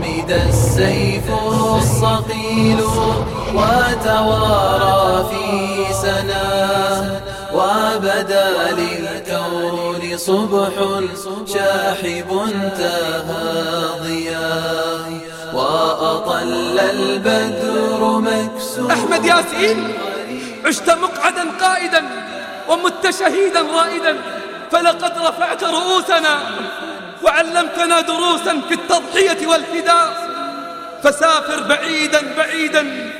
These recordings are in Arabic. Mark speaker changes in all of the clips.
Speaker 1: أغمد السيف الصقيل وتوارى في سناه وبدا للكون صبح شاحب تهاضيا وأطل البدر مكسور
Speaker 2: أحمد ياسين عشت مقعدا قائدا ومت شهيدا رائدا فلقد رفعت رؤوسنا. وعلمتنا دروسا في التضحية والفداء. فسافر بعيدا بعيدا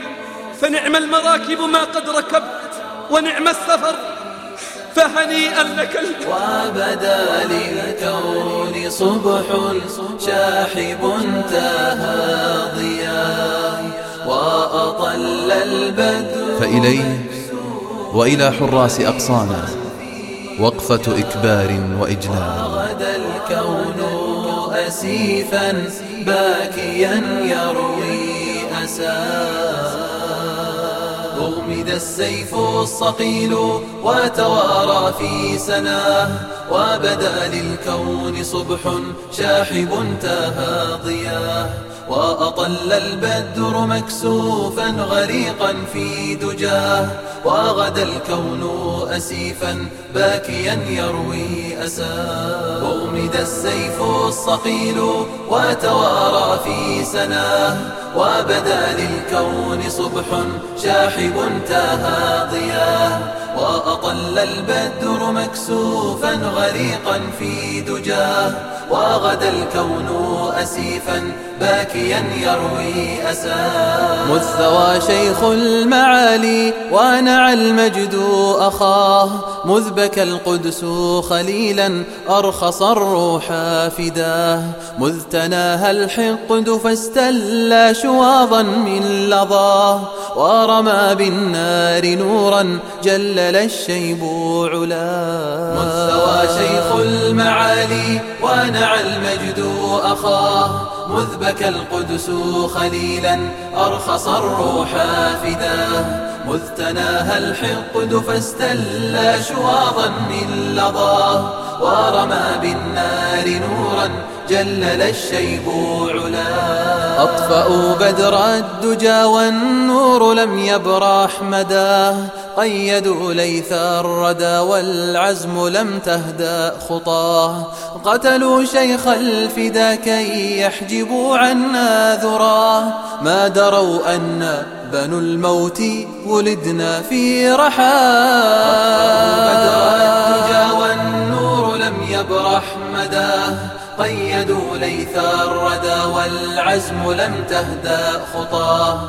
Speaker 2: فنعم المراكب ما قد ركبت ونعم السفر فهنيئا لك
Speaker 1: وبدا للكون صبح شاحب تهاضيا وأطل البدر
Speaker 3: فإليه وإلى حراس أقصانا. وقفة إكبار وإجلال.
Speaker 1: غدا الكون أسيفا باكيا يروي أساه أغمد السيف الصقيل وتوارى في سناه وبدأ للكون صبح شاحب تهاضياه وأطل البدر مكسوفا غريقا في دجاه وغدا الكون أسيفا باكيا يروي أساه. أغمد السيف الصقيل وتوارى في سناه وبدا للكون صبح شاحب تهاضياه وأطل البدر مكسوفا غريقا في دجاه وغدا الكون أسيفا باكيا يروي أساه مذ شيخ المعالي ونعى المجد أخاه. مذ بكى القدس خليلا أرخص الروح فداه مذ تناهى الحقد فاستلى شواظا من لظاه ورمى بالنار نورا جلل الشيب علاه مذ شيخ المعالي ونعى المجد أخاه مذ بكى القدس خليلا أرخص الروح فداه مذ تناهى الحقد فاستلى شواظا من لظاه ورمى بالنار نورا جلل الشيب علا أطفأوا بدر الدجى والنور لم يبرح مداه قيدوا ليث الردى والعزم لم تهدأ خطاه. قتلوا شيخ الفدا كي يحجبوا عنا ذراه. ما دروا أن بنو الموت ولدنا في رحاة. والنور لم يبرح مداه. قيدوا ليث الردى والعزم لم تهدأ خطاه.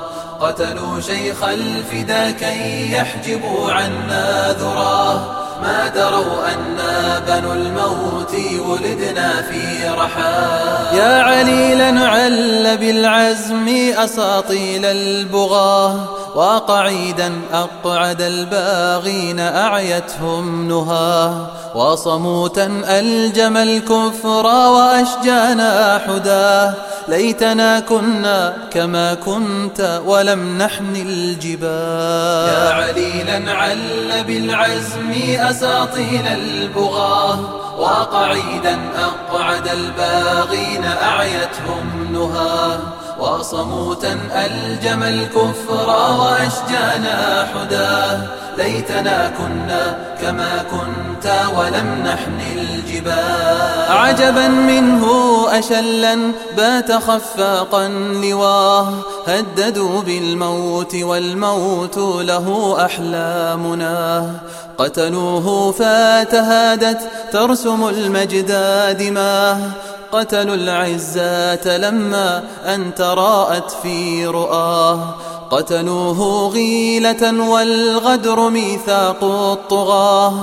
Speaker 1: قتلوا شيخ الفدا كي يحجبوا عنا ذراه. ما دروا أنا بنو الموت ولدنا في رحاه. يا عليلا عل بالعزم أساطيل البغاة. وقعيدا أقعد الباغين أعيتهم نهاه. وصموتا ألجم الكفر وأشجانا حداه. ليتنا كنا كما كنت ولم نحن الجباه يا عليلا عل بالعزم أساطيل البغاة وقعيدا أقعد الباغين أعيتهم نهاة. وصموتا ألجم الكفر وأشجانا حداه ليتنا كنا كما كنت ولم نحن الجباه عجبا منه أشلا بات خفاقا لواه. هددوا بالموت والموت له أحلامنا. قتلوه فاتهادت ترسم المجد دماه قتلوا العزات لما أن تراءت في رؤاه. قتلوه غيلة والغدر ميثاق الطغاة.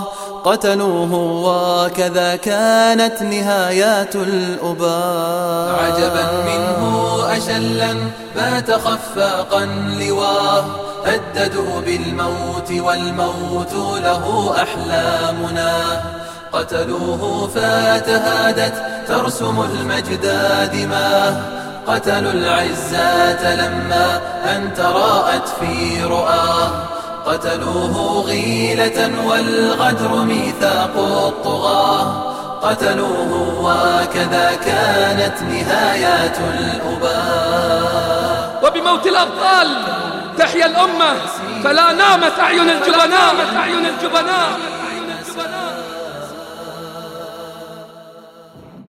Speaker 1: قتلوه وكذا كانت نهايات الأباء عجبا منه أشلا بات خفاقا لواه. هددوا بالموت والموت له أحلامنا. قتلوه فاتهادت ترسم المجد دماه قتلوا العزات لما أن تراءت في رؤاه قتلوه غيلة والغدر ميثاق الطغاة. قتلوه وكذا كانت نهايات الأباء
Speaker 2: وبموت الأبطال تحيا الأمة فلا نامت أعين الجبناء.